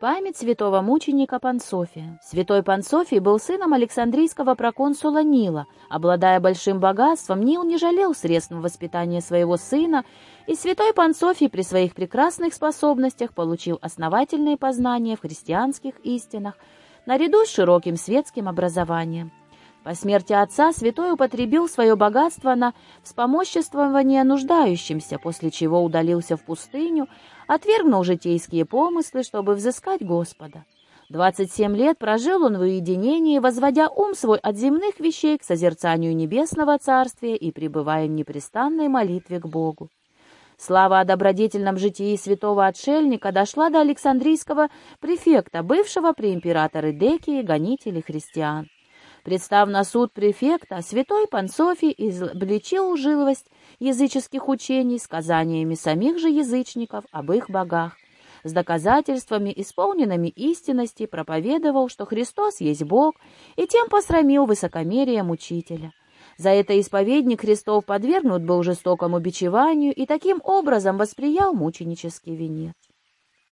Память святого мученика Пансофия. Святой Пансофий был сыном Александрийского проконсула Нила. Обладая большим богатством, Нил не жалел средств на воспитание своего сына, и святой Пансофий при своих прекрасных способностях получил основательные познания в христианских истинах, наряду с широким светским образованием. По смерти отца святой употребил свое богатство на вспомоществование нуждающимся, после чего удалился в пустыню, отвергнул житейские помыслы, чтобы взыскать Господа. Двадцать семь лет прожил он в уединении, возводя ум свой от земных вещей к созерцанию небесного царствия и пребывая в непрестанной молитве к Богу. Слава о добродетельном житии святого отшельника дошла до Александрийского префекта, бывшего при императоре Декии гонителей христиан. Представ на суд префекта, святой Пансофий изобличил ужиловость языческих учений сказаниями самих же язычников об их богах. С доказательствами, исполненными истинности, проповедовал, что Христос есть Бог, и тем посрамил высокомерие мучителя. За это исповедник Христов подвергнут был жестокому бичеванию и таким образом восприял мученический венец.